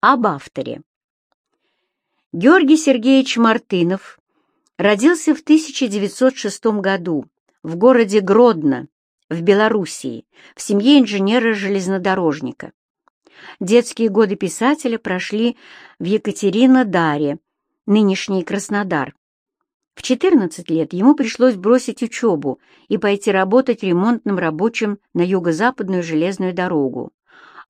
Об авторе. Георгий Сергеевич Мартынов родился в 1906 году в городе Гродно, в Белоруссии, в семье инженера-железнодорожника. Детские годы писателя прошли в Екатеринодаре, нынешний Краснодар. В 14 лет ему пришлось бросить учебу и пойти работать ремонтным рабочим на юго-западную железную дорогу.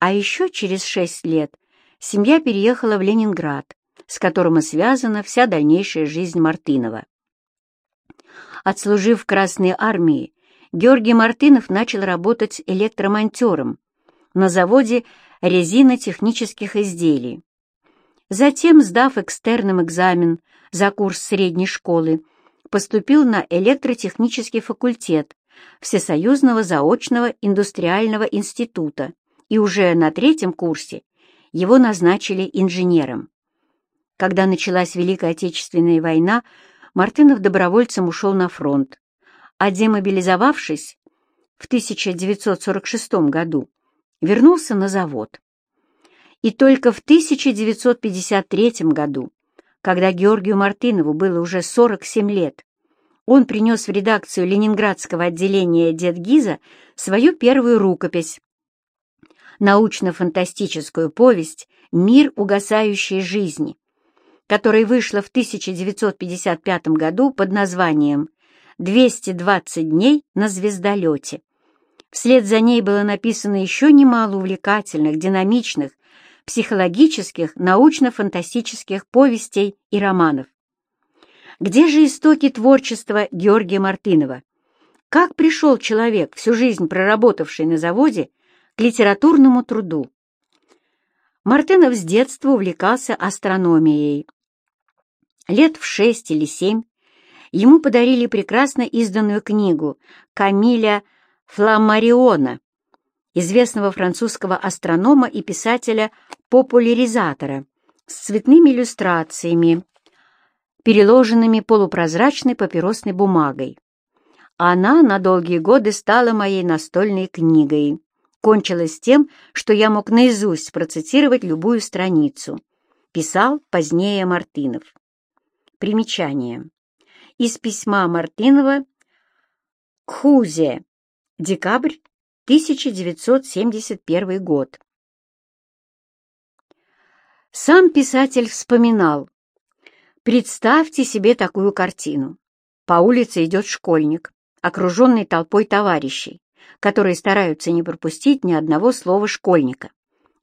А еще через 6 лет семья переехала в Ленинград, с которым и связана вся дальнейшая жизнь Мартынова. Отслужив в Красной армии, Георгий Мартынов начал работать электромонтером на заводе резинотехнических изделий. Затем, сдав экстерном экзамен за курс средней школы, поступил на электротехнический факультет Всесоюзного заочного индустриального института и уже на третьем курсе его назначили инженером. Когда началась Великая Отечественная война, Мартынов добровольцем ушел на фронт, а демобилизовавшись в 1946 году, вернулся на завод. И только в 1953 году, когда Георгию Мартынову было уже 47 лет, он принес в редакцию ленинградского отделения Дедгиза свою первую рукопись научно-фантастическую повесть «Мир угасающей жизни», которая вышла в 1955 году под названием «220 дней на звездолете». Вслед за ней было написано еще немало увлекательных, динамичных, психологических, научно-фантастических повестей и романов. Где же истоки творчества Георгия Мартынова? Как пришел человек, всю жизнь проработавший на заводе, к литературному труду? Мартынов с детства увлекался астрономией. Лет в шесть или семь ему подарили прекрасно изданную книгу Камиля Фламариона, известного французского астронома и писателя-популяризатора, с цветными иллюстрациями, переложенными полупрозрачной папиросной бумагой. Она на долгие годы стала моей настольной книгой. Кончилась тем, что я мог наизусть процитировать любую страницу. Писал позднее Мартынов. Примечание. Из письма Мартынова к Хузе. Декабрь 1971 год. Сам писатель вспоминал. Представьте себе такую картину. По улице идет школьник, окруженный толпой товарищей, которые стараются не пропустить ни одного слова школьника.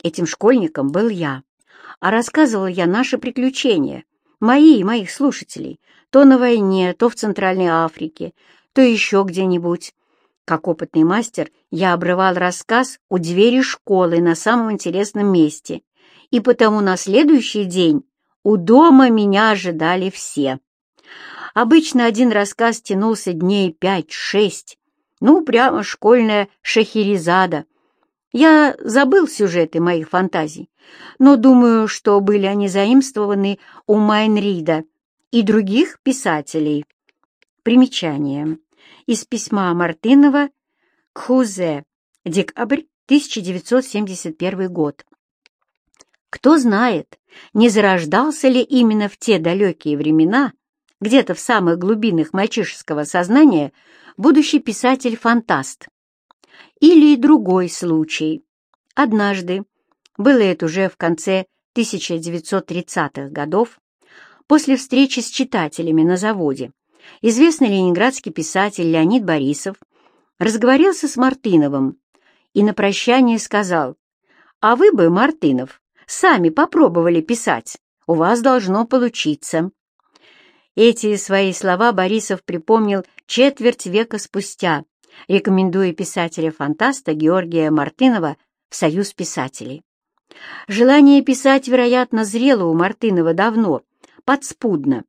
Этим школьником был я, а рассказывал я наши приключения, мои и моих слушателей, то на войне, то в Центральной Африке, то еще где-нибудь. Как опытный мастер, я обрывал рассказ у двери школы на самом интересном месте, и потому на следующий день у дома меня ожидали все. Обычно один рассказ тянулся дней пять-шесть, ну, прямо школьная шахерезада. Я забыл сюжеты моих фантазий, но думаю, что были они заимствованы у Майнрида и других писателей. Примечание. Из письма Мартынова к Хузе. Декабрь 1971 год. Кто знает, не зарождался ли именно в те далекие времена, где-то в самых глубинах мальчишеского сознания, будущий писатель-фантаст. Или другой случай. Однажды, было это уже в конце 1930-х годов, после встречи с читателями на заводе, известный ленинградский писатель Леонид Борисов разговорился с Мартыновым и на прощание сказал, «А вы бы, Мартынов, сами попробовали писать, у вас должно получиться». Эти свои слова Борисов припомнил четверть века спустя, рекомендуя писателя-фантаста Георгия Мартынова в Союз писателей. Желание писать, вероятно, зрело у Мартынова давно, подспудно,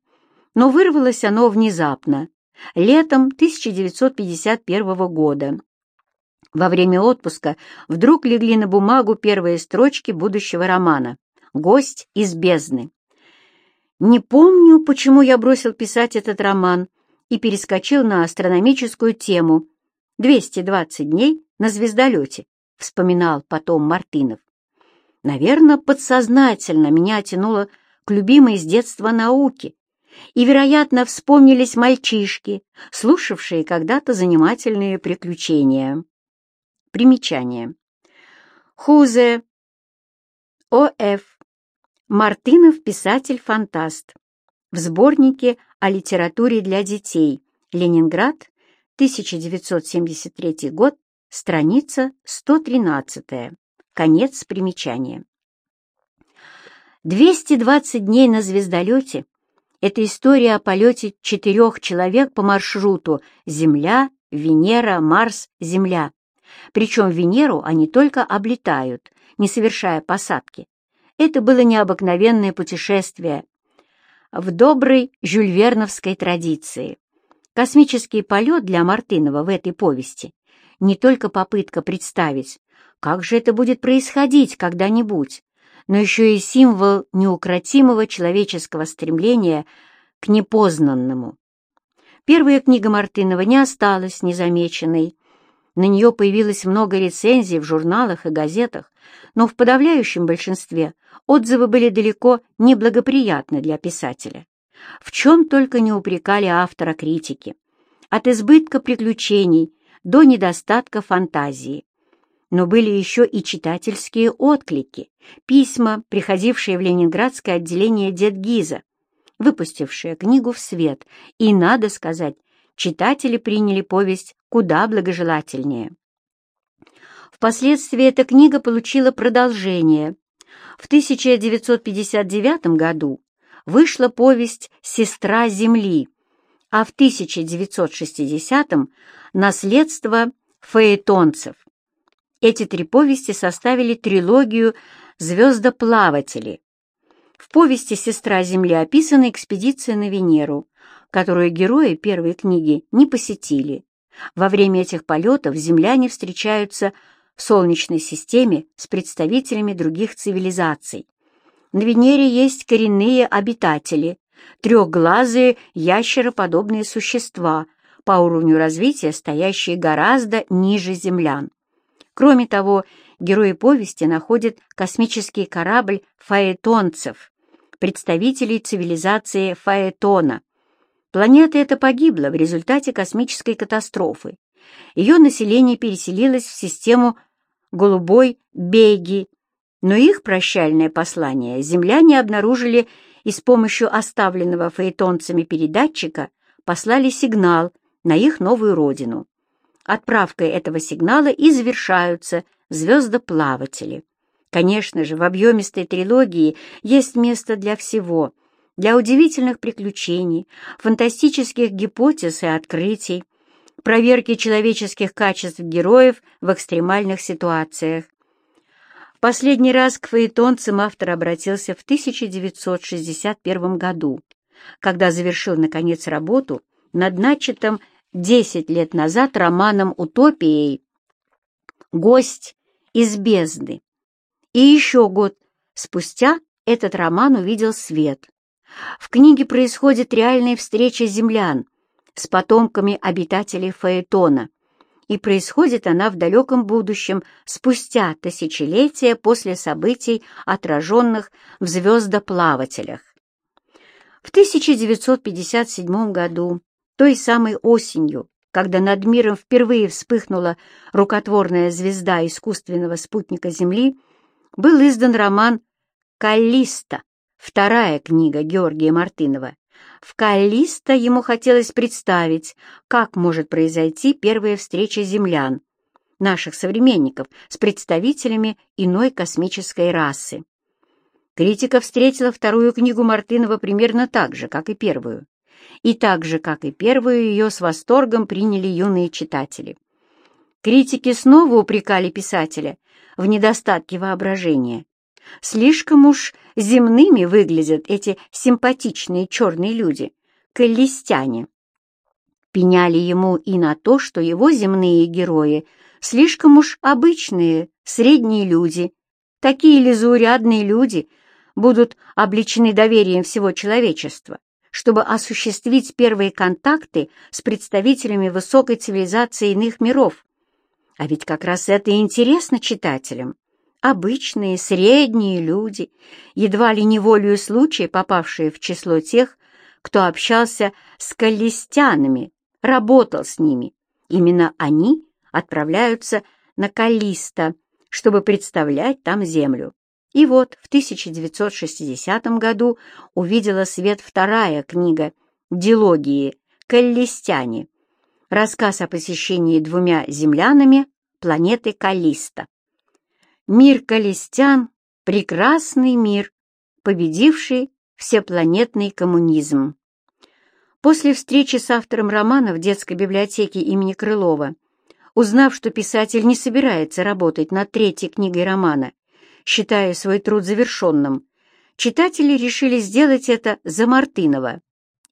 но вырвалось оно внезапно, летом 1951 года. Во время отпуска вдруг легли на бумагу первые строчки будущего романа «Гость из бездны». Не помню, почему я бросил писать этот роман и перескочил на астрономическую тему «220 дней на звездолете», вспоминал потом Мартынов. Наверное, подсознательно меня тянуло к любимой с детства науке, и, вероятно, вспомнились мальчишки, слушавшие когда-то занимательные приключения. Примечание. Хузе О.Ф. Мартынов писатель-фантаст. В сборнике о литературе для детей. Ленинград, 1973 год, страница 113. Конец примечания. 220 дней на звездолете — это история о полете четырех человек по маршруту Земля, Венера, Марс, Земля. Причем Венеру они только облетают, не совершая посадки. Это было необыкновенное путешествие в доброй жюльверновской традиции. Космический полет для Мартынова в этой повести не только попытка представить, как же это будет происходить когда-нибудь, но еще и символ неукротимого человеческого стремления к непознанному. Первая книга Мартынова не осталась незамеченной, на нее появилось много рецензий в журналах и газетах, но в подавляющем большинстве отзывы были далеко неблагоприятны для писателя. В чем только не упрекали автора критики. От избытка приключений до недостатка фантазии. Но были еще и читательские отклики, письма, приходившие в ленинградское отделение Дед Гиза, выпустившее книгу в свет, и, надо сказать, читатели приняли повесть куда благожелательнее. Впоследствии эта книга получила продолжение. В 1959 году вышла повесть «Сестра Земли», а в 1960-м «Наследство фаэтонцев». Эти три повести составили трилогию «Звездоплаватели». В повести «Сестра Земли» описана экспедиция на Венеру, которую герои первой книги не посетили. Во время этих полетов земляне встречаются в Солнечной системе с представителями других цивилизаций. На Венере есть коренные обитатели, трехглазые ящероподобные существа, по уровню развития стоящие гораздо ниже землян. Кроме того, герои повести находят космический корабль фаэтонцев, представителей цивилизации Фаэтона, Планета эта погибла в результате космической катастрофы. Ее население переселилось в систему голубой Беги, но их прощальное послание земляне обнаружили и с помощью оставленного фаэтонцами передатчика послали сигнал на их новую родину. Отправкой этого сигнала и завершаются звездоплаватели. Конечно же, в объемистой трилогии есть место для всего — для удивительных приключений, фантастических гипотез и открытий, проверки человеческих качеств героев в экстремальных ситуациях. Последний раз к фаэтонцам автор обратился в 1961 году, когда завершил, наконец, работу над начатым 10 лет назад романом «Утопией» «Гость из бездны». И еще год спустя этот роман увидел свет. В книге происходит реальная встреча землян с потомками обитателей Фаэтона, и происходит она в далеком будущем, спустя тысячелетия после событий, отраженных в звездоплавателях. В 1957 году, той самой осенью, когда над миром впервые вспыхнула рукотворная звезда искусственного спутника Земли, был издан роман «Каллиста» Вторая книга Георгия Мартынова. В Каллиста ему хотелось представить, как может произойти первая встреча землян, наших современников, с представителями иной космической расы. Критика встретила вторую книгу Мартынова примерно так же, как и первую. И так же, как и первую, ее с восторгом приняли юные читатели. Критики снова упрекали писателя в недостатке воображения Слишком уж земными выглядят эти симпатичные черные люди, коллистяне. Пеняли ему и на то, что его земные герои слишком уж обычные, средние люди. Такие ли заурядные люди будут обличены доверием всего человечества, чтобы осуществить первые контакты с представителями высокой цивилизации иных миров? А ведь как раз это и интересно читателям обычные, средние люди, едва ли не волею случая попавшие в число тех, кто общался с каллистянами, работал с ними. Именно они отправляются на Калиста, чтобы представлять там землю. И вот в 1960 году увидела свет вторая книга «Дилогии. Каллистяне». Рассказ о посещении двумя землянами планеты Калиста. Мир Калистян — прекрасный мир, победивший всепланетный коммунизм. После встречи с автором романа в детской библиотеке имени Крылова, узнав, что писатель не собирается работать над третьей книгой романа, считая свой труд завершенным, читатели решили сделать это за Мартынова.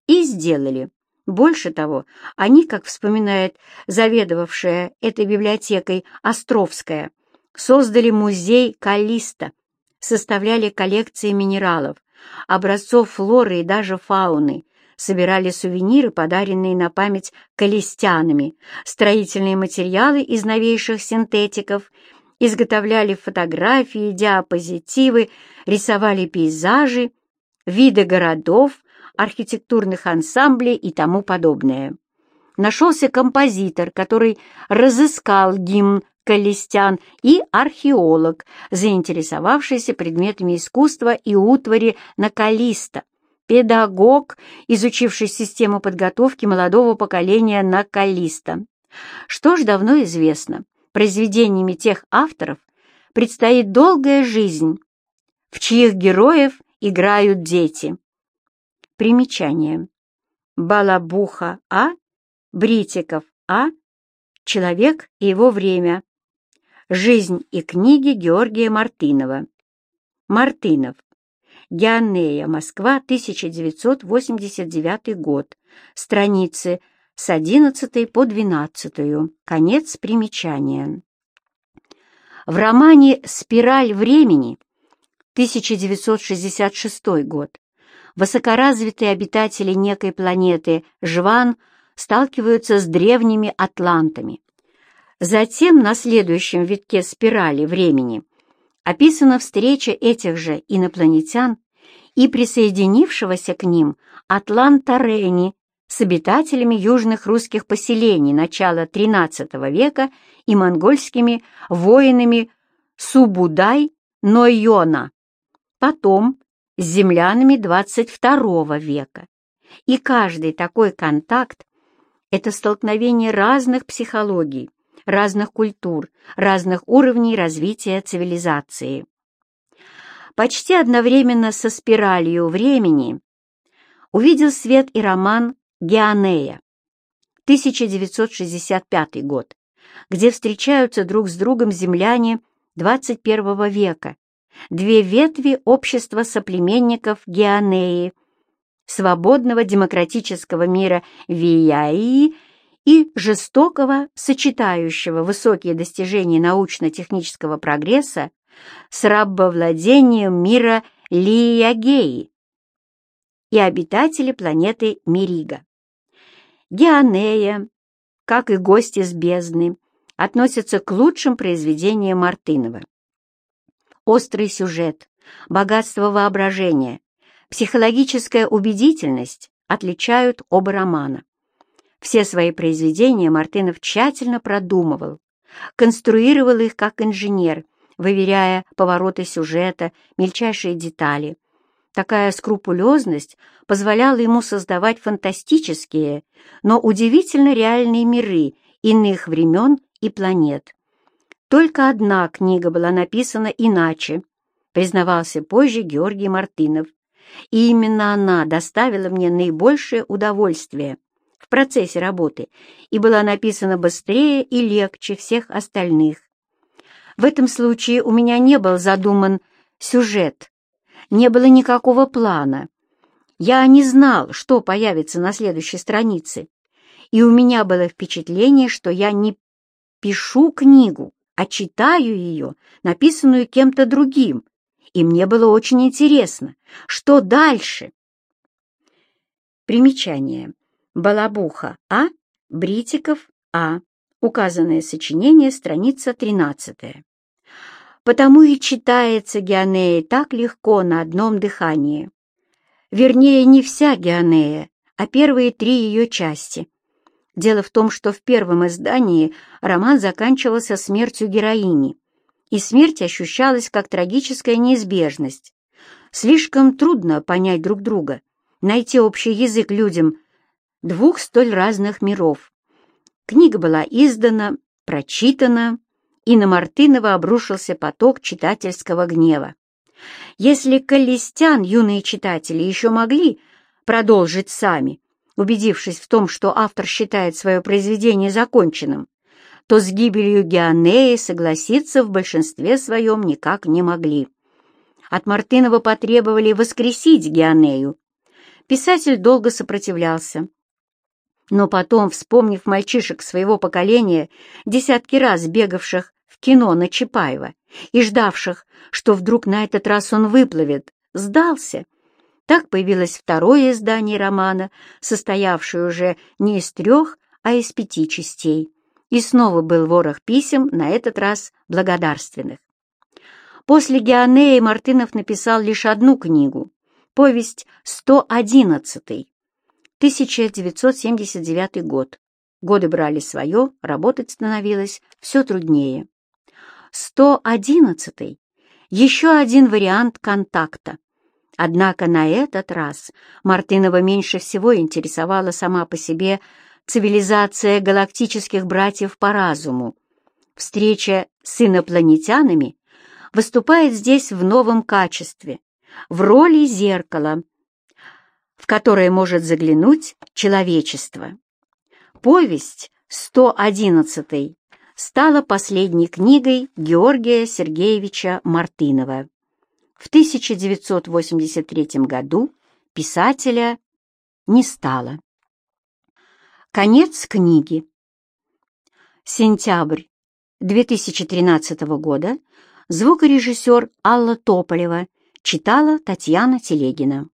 И сделали. Больше того, они, как вспоминает заведовавшая этой библиотекой Островская, создали музей Калиста, составляли коллекции минералов, образцов флоры и даже фауны, собирали сувениры, подаренные на память калистянами, строительные материалы из новейших синтетиков, изготовляли фотографии, диапозитивы, рисовали пейзажи, виды городов, архитектурных ансамблей и тому подобное. Нашелся композитор, который разыскал гимн Калистян и археолог, заинтересовавшийся предметами искусства и утвари на Калиста, педагог, изучивший систему подготовки молодого поколения на Калиста. Что ж давно известно, произведениями тех авторов предстоит долгая жизнь, в чьих героев играют дети. Примечание. Балабуха А, Бритиков А, Человек и его время, Жизнь и книги Георгия Мартынова. Мартынов. Геонея, Москва, 1989 год. Страницы с 11 по 12. Конец примечания. В романе «Спираль времени» 1966 год высокоразвитые обитатели некой планеты Жван сталкиваются с древними атлантами. Затем на следующем витке спирали времени описана встреча этих же инопланетян и присоединившегося к ним Атланта Рени с обитателями южных русских поселений начала XIII века и монгольскими воинами Субудай-Нойона, потом с землянами XXII века. И каждый такой контакт — это столкновение разных психологий, разных культур, разных уровней развития цивилизации. Почти одновременно со спиралью времени увидел свет и роман «Геонея» 1965 год, где встречаются друг с другом земляне 21 века, две ветви общества соплеменников Геонеи, свободного демократического мира Вияи и жестокого, сочетающего высокие достижения научно-технического прогресса с рабовладением мира Лиягеи и обитатели планеты Мирига. Геонея, как и гости с бездны, относятся к лучшим произведениям Мартынова. Острый сюжет, богатство воображения, психологическая убедительность отличают оба романа. Все свои произведения Мартынов тщательно продумывал, конструировал их как инженер, выверяя повороты сюжета, мельчайшие детали. Такая скрупулезность позволяла ему создавать фантастические, но удивительно реальные миры иных времен и планет. Только одна книга была написана иначе, признавался позже Георгий Мартынов, и именно она доставила мне наибольшее удовольствие процессе работы и была написана быстрее и легче всех остальных. В этом случае у меня не был задуман сюжет, не было никакого плана. Я не знал, что появится на следующей странице, и у меня было впечатление, что я не пишу книгу, а читаю ее, написанную кем-то другим, и мне было очень интересно, что дальше. Примечание. Балабуха А. Бритиков А. Указанное сочинение, страница 13. Потому и читается Геонея так легко на одном дыхании. Вернее, не вся Геонея, а первые три ее части. Дело в том, что в первом издании роман заканчивался смертью героини, и смерть ощущалась как трагическая неизбежность. Слишком трудно понять друг друга, найти общий язык людям двух столь разных миров. Книга была издана, прочитана, и на Мартынова обрушился поток читательского гнева. Если Калистян юные читатели еще могли продолжить сами, убедившись в том, что автор считает свое произведение законченным, то с гибелью Геонеи согласиться в большинстве своем никак не могли. От Мартынова потребовали воскресить Геонею. Писатель долго сопротивлялся. Но потом, вспомнив мальчишек своего поколения, десятки раз бегавших в кино на Чапаева и ждавших, что вдруг на этот раз он выплывет, сдался. Так появилось второе издание романа, состоявшее уже не из трех, а из пяти частей. И снова был ворох писем, на этот раз благодарственных. После Геонеи Мартынов написал лишь одну книгу — повесть «111», 1979 год. Годы брали свое, работать становилось все труднее. 111 — еще один вариант контакта. Однако на этот раз Мартынова меньше всего интересовала сама по себе цивилизация галактических братьев по разуму. Встреча с инопланетянами выступает здесь в новом качестве, в роли зеркала, в которое может заглянуть человечество. Повесть 111 стала последней книгой Георгия Сергеевича Мартынова. В 1983 году писателя не стало. Конец книги. Сентябрь 2013 года. Звукорежиссер Алла Тополева читала Татьяна Телегина.